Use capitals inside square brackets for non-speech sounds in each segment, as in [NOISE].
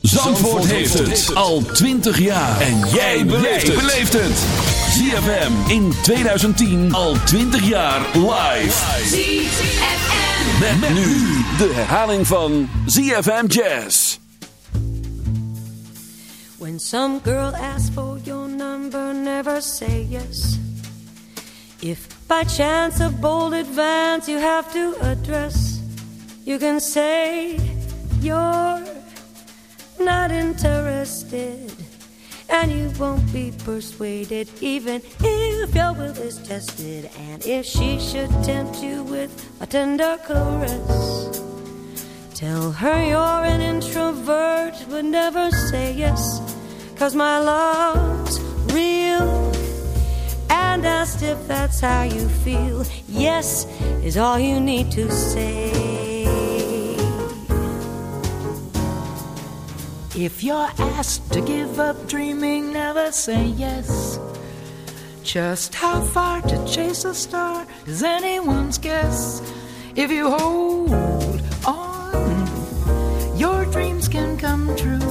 Zandvoort heeft het al 20 jaar. En jij beleeft het. ZFM in 2010 al 20 jaar live. ZFM. Met, nu de herhaling van ZFM Jazz. When some girl asks for your number, never say yes. If by chance a bold advance you have to address, you can say you're not interested. And you won't be persuaded even if your will is tested. And if she should tempt you with a tender caress, tell her you're an introvert, but never say yes. Cause my love's real. And asked if that's how you feel. Yes, is all you need to say. If you're asked to give up dreaming, never say yes. Just how far to chase a star is anyone's guess. If you hold on, your dreams can come true.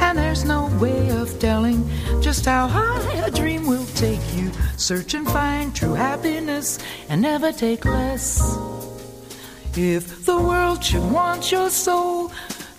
And there's no way of telling just how high a dream will take you. Search and find true happiness and never take less. If the world should want your soul,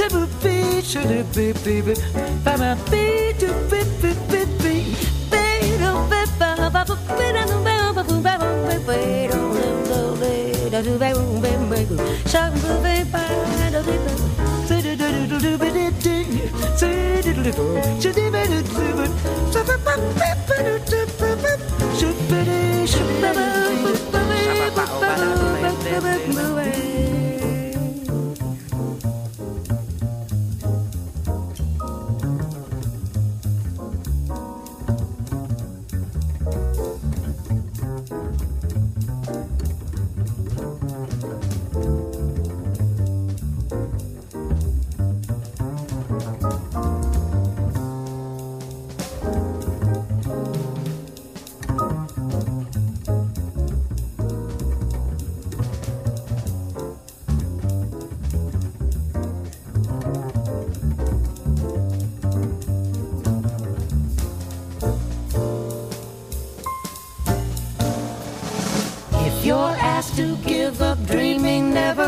Table be should it be baby by my be to be be be be be don't be ba ba ba be don't be ba ba ba ba be be don't do be da do be um be be go shang be be ba do be be se do do do do be de de se do do do should be be do be se ba ba be be do do be be should be should be ba ba ba ba ba ba ba ba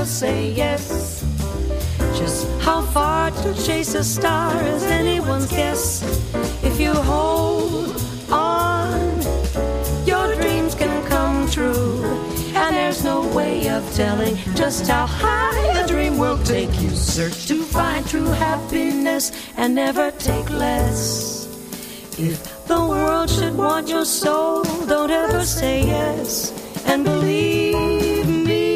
say yes. Just how far to chase a star is anyone's guess. If you hold on, your dreams can come true. And there's no way of telling just how high a dream will take you. Search to find true happiness and never take less. If the world should want your soul, don't ever say yes. And believe me,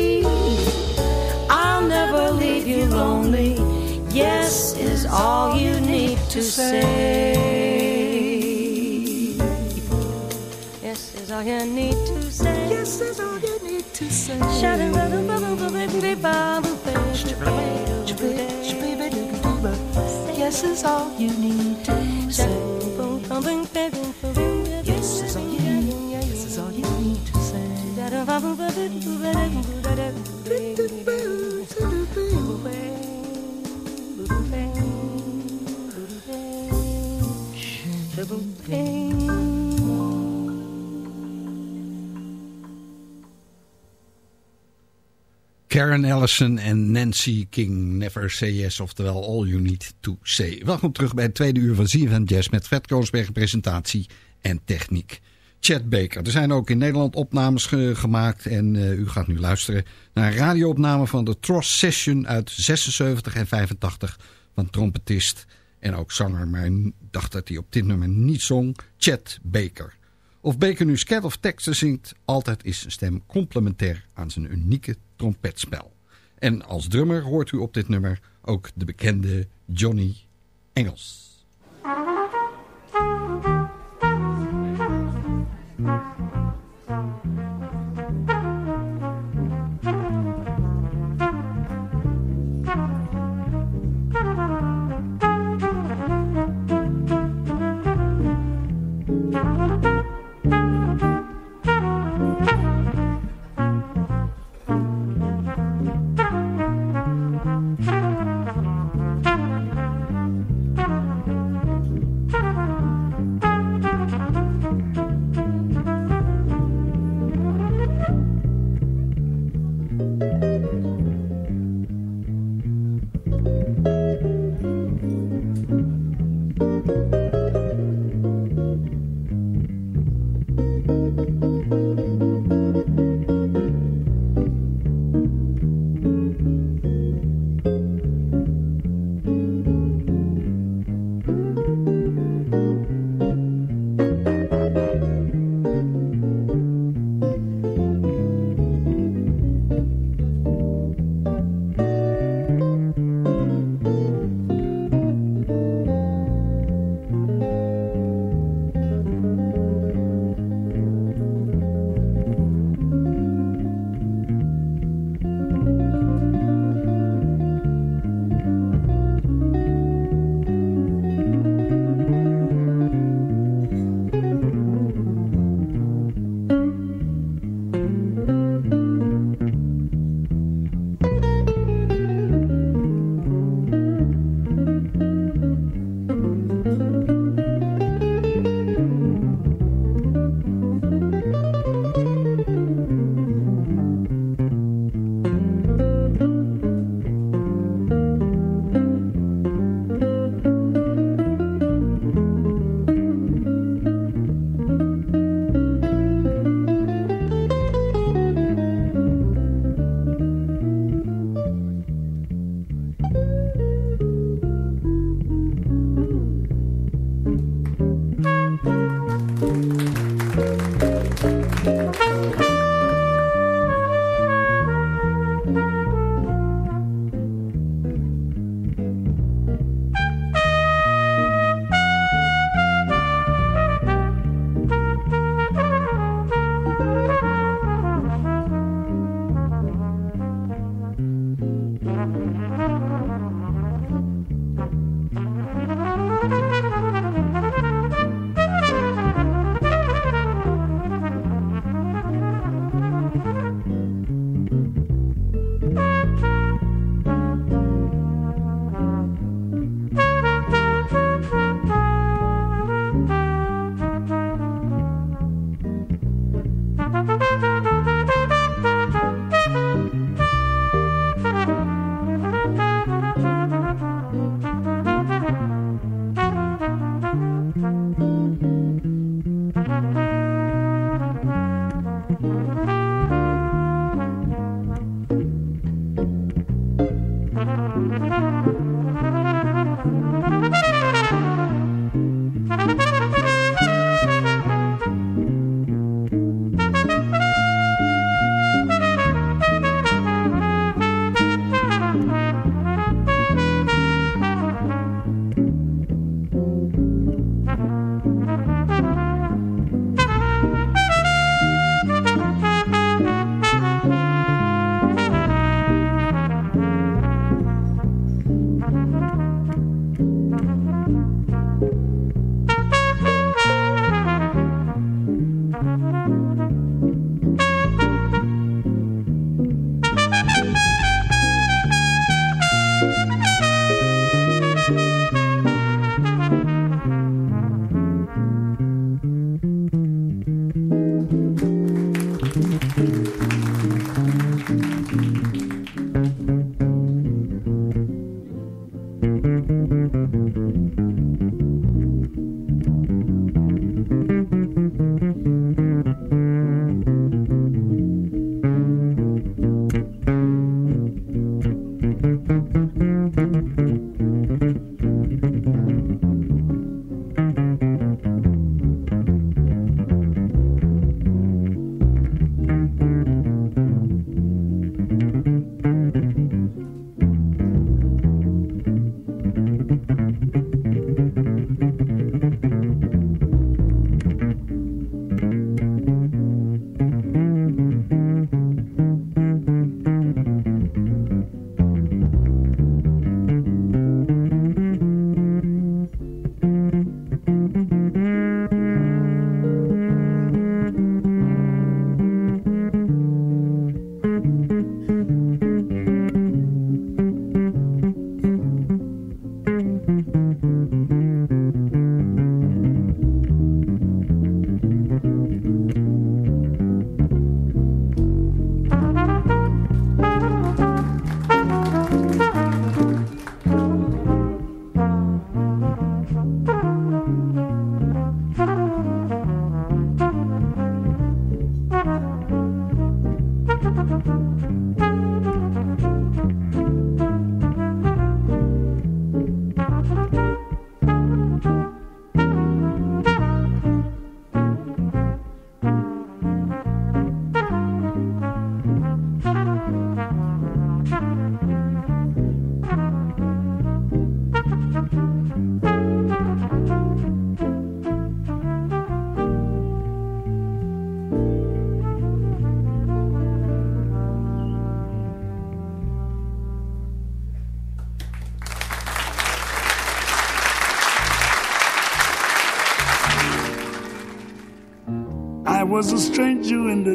you lonely. Yes is all you need to say. Yes is all you need to say. Yes is all you need to say. Shadow, bubble, bubble, bubble, bubble, bubble, Yes is all you need to say. Yes is all you need. Yes is all you need to say. Karen Ellison en Nancy King, Never Say Yes, oftewel All You Need To Say. Welkom terug bij het tweede uur van ZFM Jazz met Fred Koosberg presentatie en techniek. Chad Baker. Er zijn ook in Nederland opnames gemaakt en uh, u gaat nu luisteren naar een radioopname van de Tross Session uit 76 en 85 van trompetist en ook zanger, maar ik dacht dat hij op dit nummer niet zong, Chad Baker. Of Baker nu scat of teksten zingt, altijd is zijn stem complementair aan zijn unieke trompetspel. En als drummer hoort u op dit nummer ook de bekende Johnny Engels. Bye.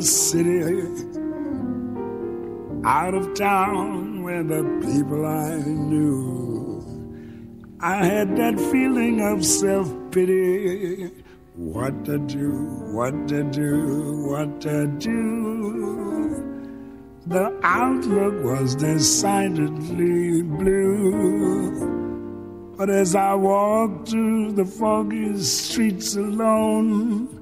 City, out of town where the people I knew. I had that feeling of self pity. What to do, what to do, what to do. The outlook was decidedly blue. But as I walked through the foggy streets alone,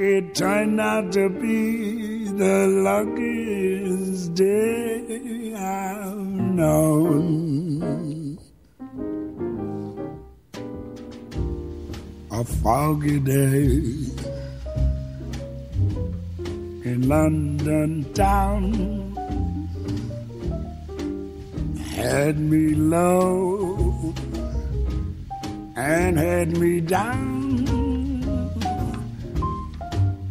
it turned out to be the luckiest day I've known. A foggy day in London town had me low and had me down.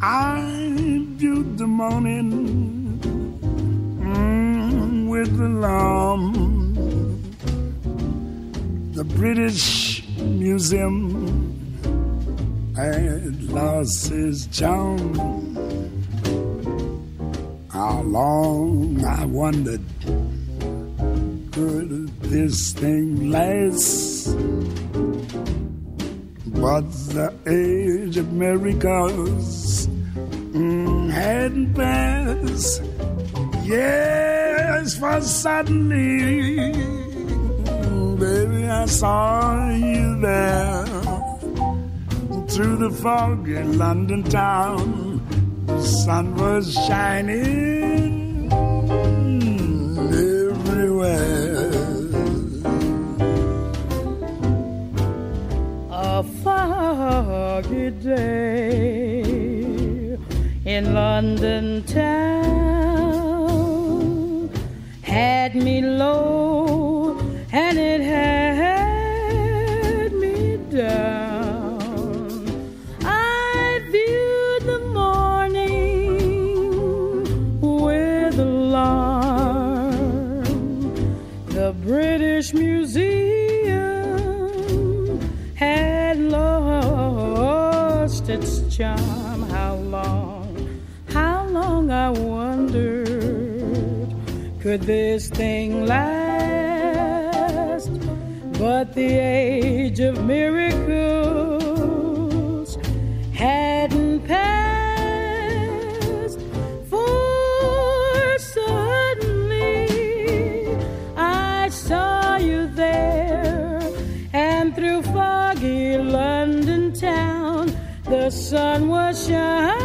I viewed the morning mm, with alarm. The British Museum had lost its charm. How long I wondered could this thing last? But the age of miracles passed. Yes, for suddenly, baby, I saw you there through the fog in London town. The sun was shining everywhere. A foggy day in London town had me low and it had me down. I viewed the morning with alarm. The British Museum had lost its charm. this thing last. But the age of miracles hadn't passed. For suddenly I saw you there and through foggy London town the sun was shining.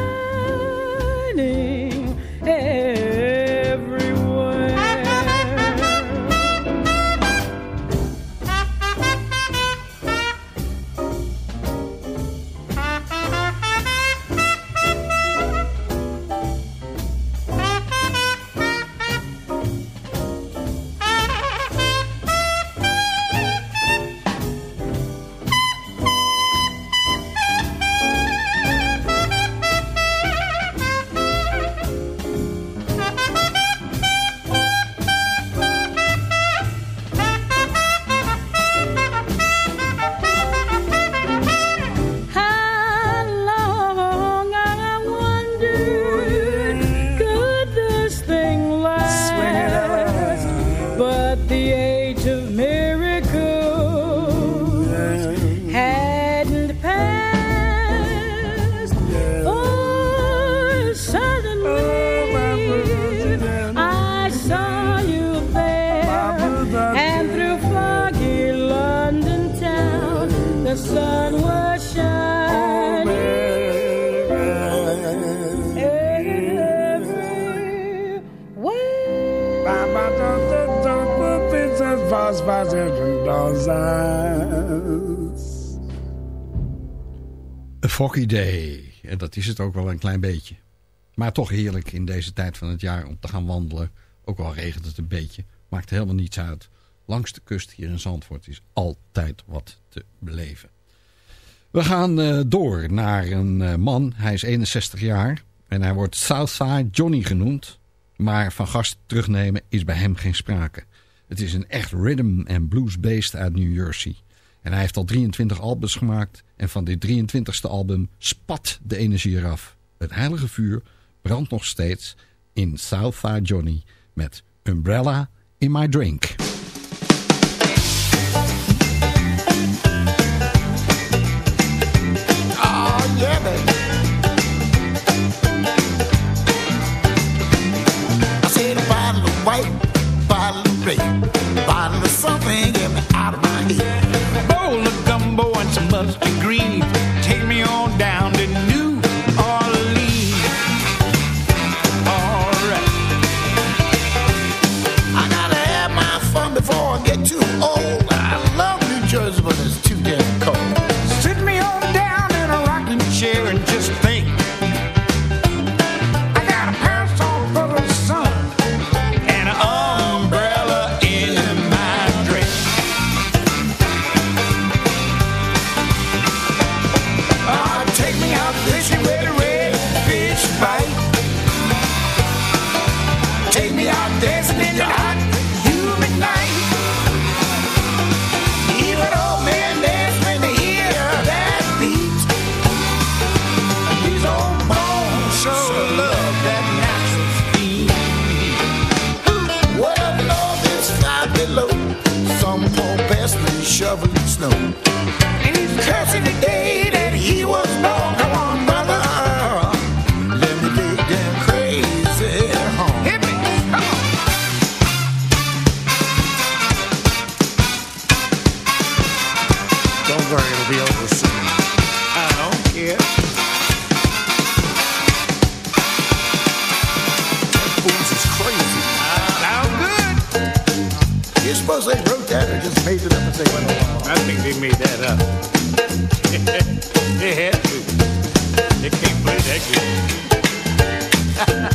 Foggy day. En dat is het ook wel een klein beetje. Maar toch heerlijk in deze tijd van het jaar om te gaan wandelen. Ook al regent het een beetje. Maakt helemaal niets uit. Langs de kust hier in Zandvoort is altijd wat te beleven. We gaan eh, door naar een eh, man. Hij is 61 jaar. En hij wordt Southside Johnny genoemd. Maar van gast terugnemen is bij hem geen sprake. Het is een echt rhythm and blues beest uit New Jersey. En hij heeft al 23 albums gemaakt. En van dit 23ste album spat de energie eraf. Het heilige vuur brandt nog steeds in Southside Johnny met Umbrella in My Drink. Oh, yeah, white, suppose they wrote that or just made it up as they went along? I think they made that up. [LAUGHS] they had to. They can't play that good. [LAUGHS]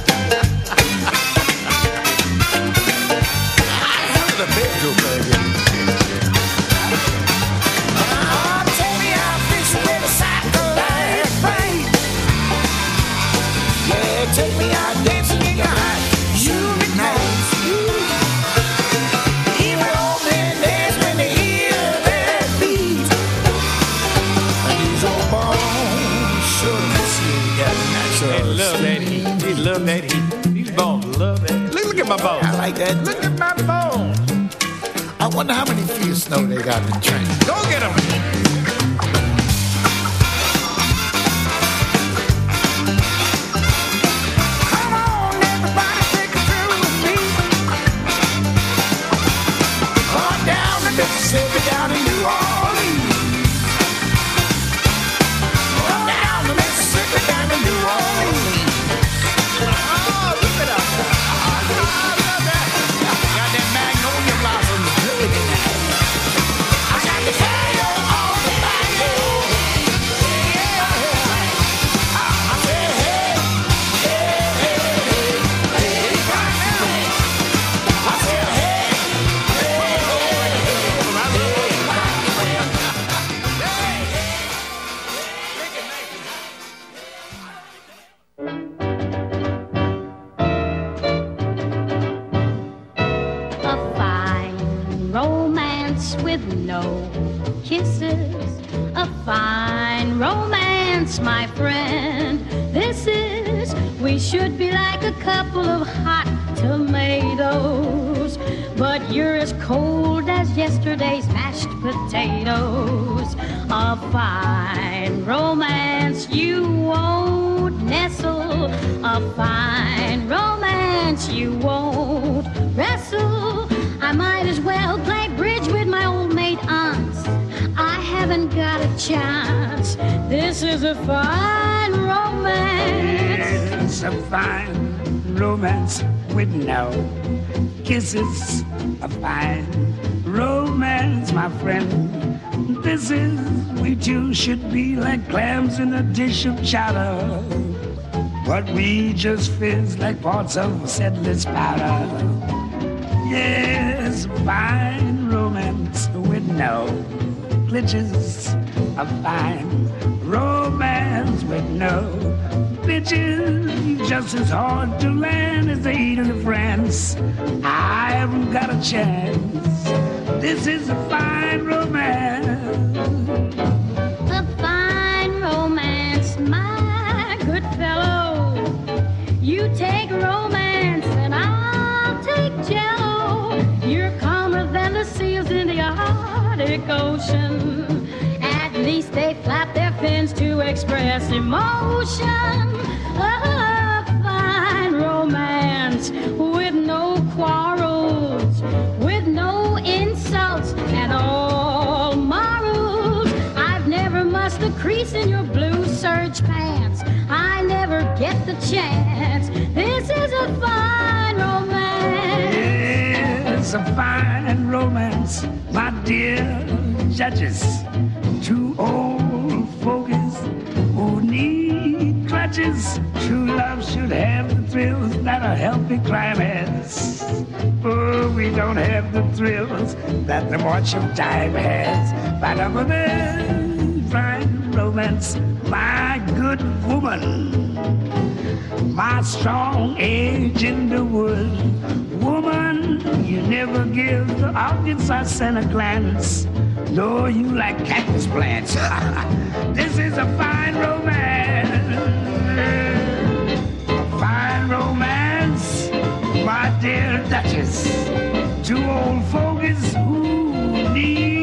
like that. Look at my bones. I wonder how many feet of snow they got in train. Go get them. Come on, everybody, take a thrill with me. On down the Mississippi, down in no kisses. A fine romance, my friend. This is, we should be like a couple of hot tomatoes. But you're as cold as yesterday's mashed potatoes. A fine romance you won't nestle. A fine romance you won't chance. This is a fine romance. It's a fine romance with no kisses. A fine romance, my friend. This is, we two should be like clams in a dish of chowder. But we just fizz like parts of settler's powder. Yes, fine romance with no glitches. A fine romance with no bitches. Just as hard to land as the heat in France. I haven't got a chance. This is a fine romance. A fine romance, my good fellow. You take romance Arctic Ocean. At least they flap their fins to express emotion. A fine romance with no quarrels, with no insults and all morals. I've never mussed the crease in your blue serge pants. I never get the chance. This is a fine romance. It's a fine romance, my dear judges. Two old fogies who need clutches. True love should have the thrills that a healthy crime has. Oh, we don't have the thrills that the march of time has. But I'm a fine romance, my good woman my strong age in the wood. Woman, you never give the audience a center glance. No, you like cactus plants. [LAUGHS] this is a fine romance. A fine romance, my dear Duchess. Two old fogies who need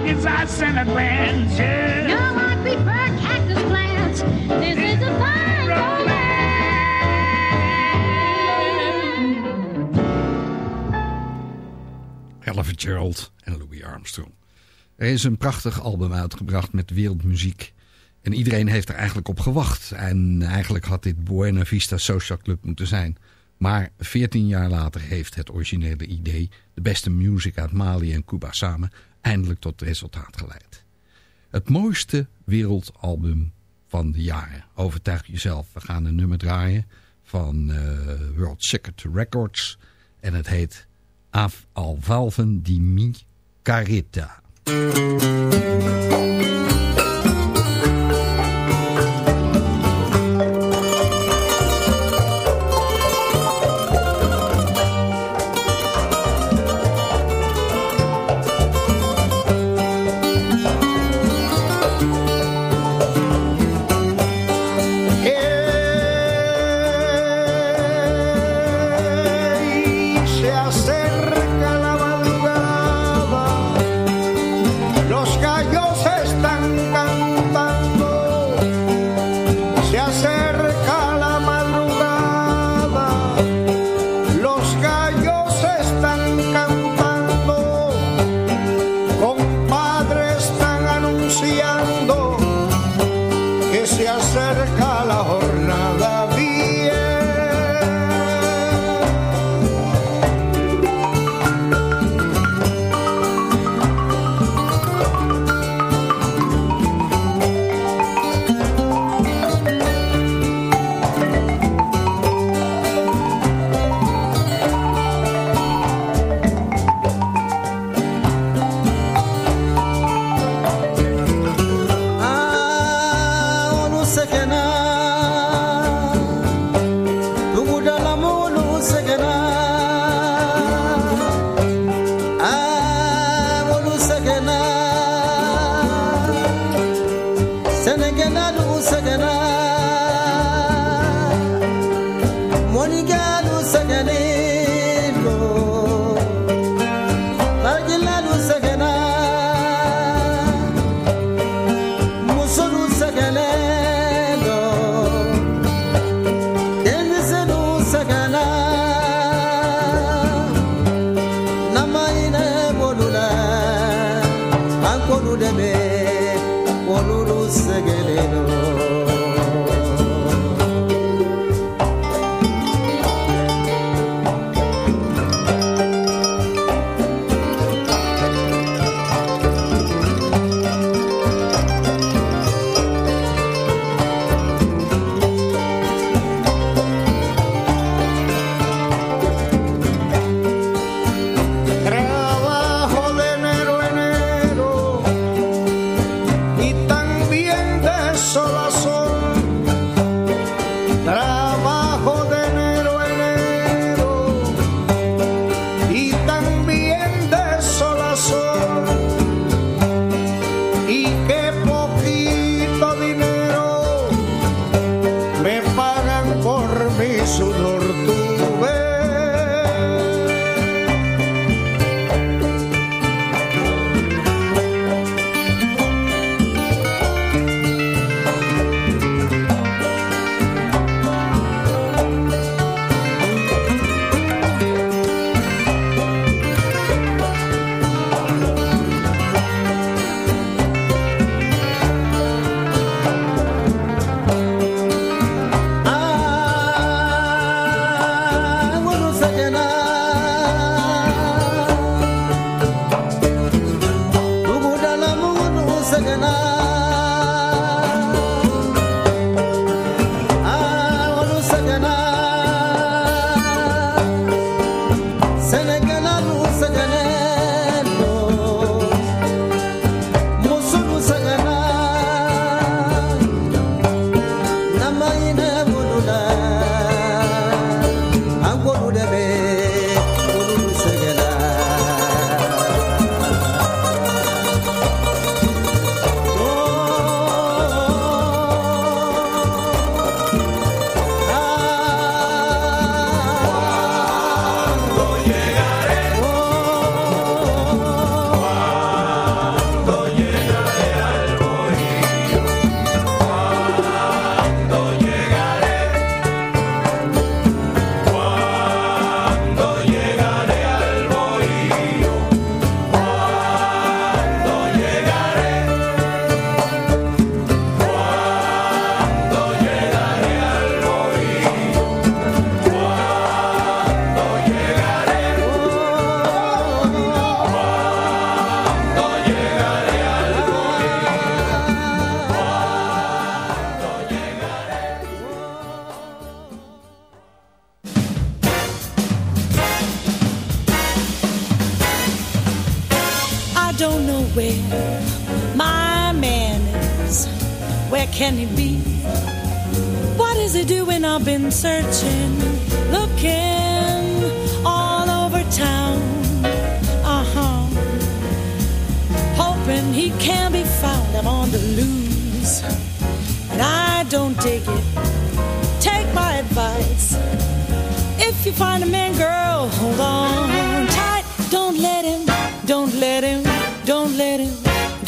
orchids I sent a glance, yeah. No, I prefer cactus plants. This is a fine romance. Ella Fitzgerald en Louis Armstrong. Er is een prachtig album uitgebracht met wereldmuziek. En iedereen heeft er eigenlijk op gewacht. En eigenlijk had dit Buena Vista Social Club moeten zijn. Maar 14 jaar later heeft het originele idee... de beste music uit Mali en Cuba samen... eindelijk tot resultaat geleid. Het mooiste wereldalbum van de jaren. Overtuig jezelf. We gaan een nummer draaien van eh, World Secret Records. En het heet Av al valven di mi carita.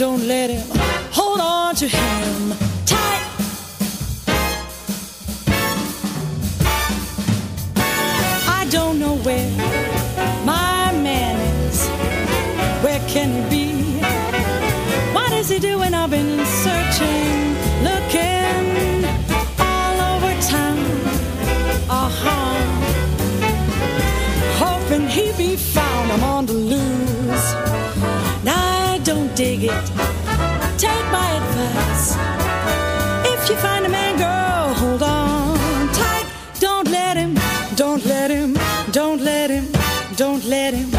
Don't let him. Hold on to him Take my advice. If you find a man, girl, hold on tight. Don't let him, don't let him, don't let him, don't let him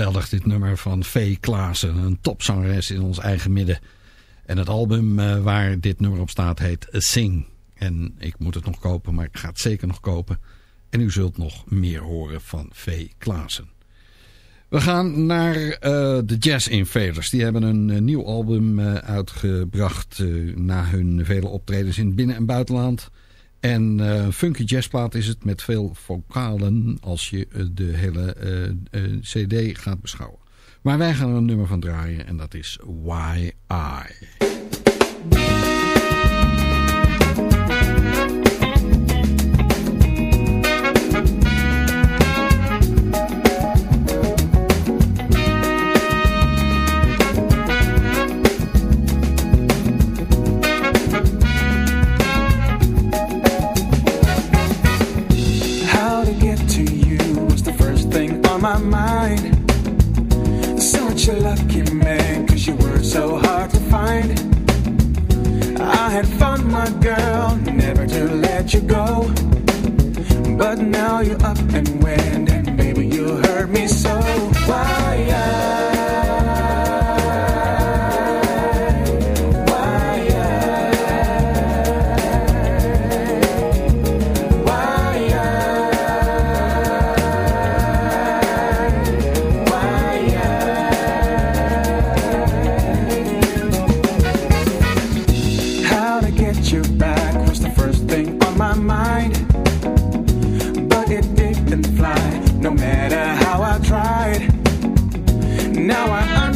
Geweldig dit nummer van Vee Klaassen, een topzangeres in ons eigen midden. En het album eh, waar dit nummer op staat heet Sing. En ik moet het nog kopen, maar ik ga het zeker nog kopen. En u zult nog meer horen van Vee Klaassen. We gaan naar eh, de Jazz Invaders. Die hebben een eh, nieuw album uitgebracht na hun vele optredens in binnen- en buitenland. En een funky jazzplaat is het met veel vocalen als je eh, de hele eh, cd gaat beschouwen. Maar wij gaan er een nummer van draaien en dat is Why I. cause you were so hard to find. I had found my girl, never to let you go. But now you're up and went, and baby, you hurt me so. Why?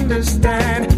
understand.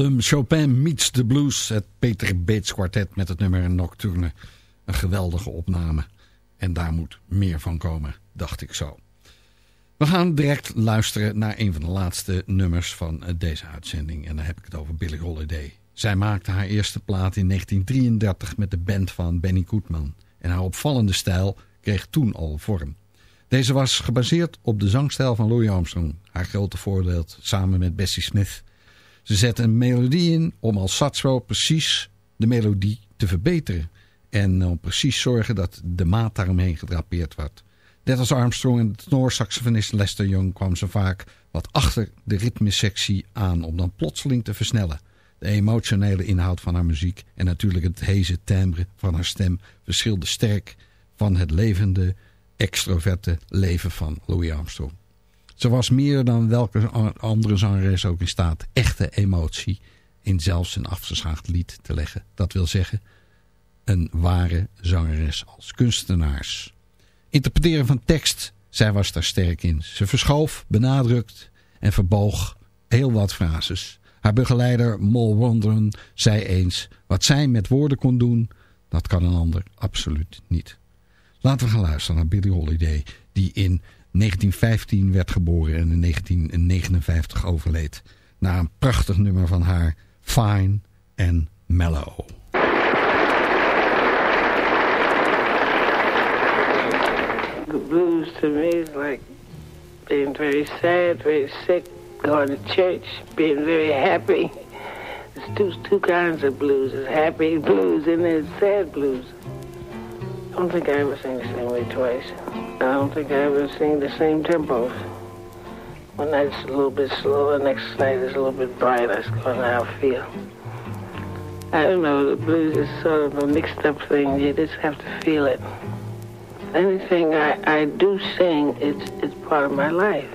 Chopin Meets the Blues. Het Peter Bates kwartet met het nummer Nocturne. Een geweldige opname. En daar moet meer van komen, dacht ik zo. We gaan direct luisteren naar een van de laatste nummers van eh, deze uitzending. En dan heb ik het over Billie Holiday. Zij maakte haar eerste plaat in 1933 met de band van Benny Goodman. En haar opvallende stijl kreeg toen al vorm. Deze was gebaseerd op de zangstijl van Louis Armstrong. Haar grote voorbeeld samen met Bessie Smith. Ze zette een melodie in om als satsro precies de melodie te verbeteren. En om precies zorgen dat de maat daaromheen gedrapeerd wordt. Net als Armstrong en de tenorsaxofonist Lester Young kwam ze vaak wat achter de ritmesectie aan om dan plotseling te versnellen. De emotionele inhoud van haar muziek en natuurlijk het heze timbre van haar stem verschilde sterk van het levende, extroverte leven van Louis Armstrong. Ze was meer dan welke andere zangeres ook in staat echte emotie in zelfs een afgeschaagd lied te leggen. Dat wil zeggen, een ware zangeres als kunstenaars. Interpreteren van tekst, zij was daar sterk in. Ze verschoof, benadrukt en verboog heel wat frases. Haar begeleider Mol Wonderen zei eens, wat zij met woorden kon doen, dat kan een ander absoluut niet. Laten we gaan luisteren naar Billie Holiday, die in 1915 werd geboren en in 1959 overleed. Na een prachtig nummer van haar, Fine and Mellow. The blues to me is like being very sad, very sick, going to church, being very happy. There's two, two kinds of blues. There's happy blues and there's sad blues. I don't think I ever sing the same way twice. I don't think I ever sing the same tempos. One night's a little bit slower, next night is a little bit brighter. That's kind of how I feel. I don't know, the blues is sort of a mixed up thing. You just have to feel it. Anything I, I do sing, it's, it's part of my life.